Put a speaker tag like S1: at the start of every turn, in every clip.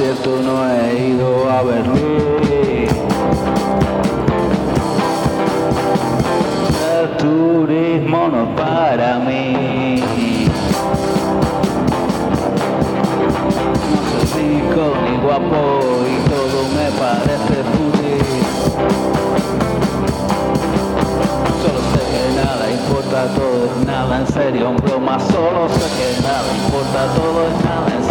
S1: desierto, no he ido a Berlín. El turismo no es para mí. No soy rico ni guapo y todo me parece fútil. Solo sé que nada importa, todo es nada en serio, en broma. Solo sé que nada importa, todo es nada en serio,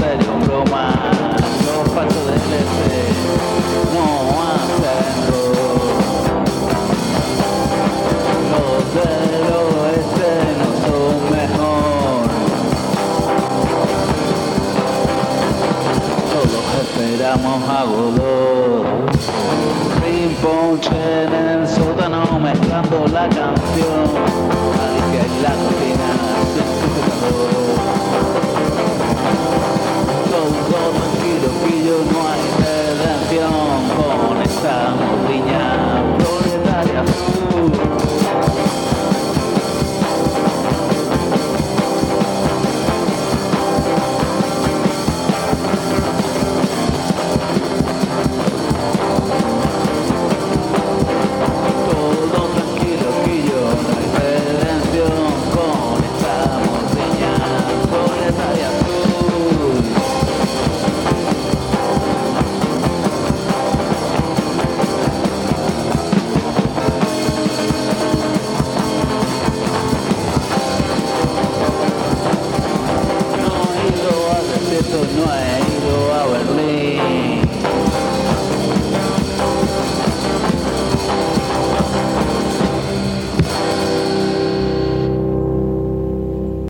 S1: esperamos a Godot. Sin ponche en el sótano mezclando la canción. Alicia y la cocina.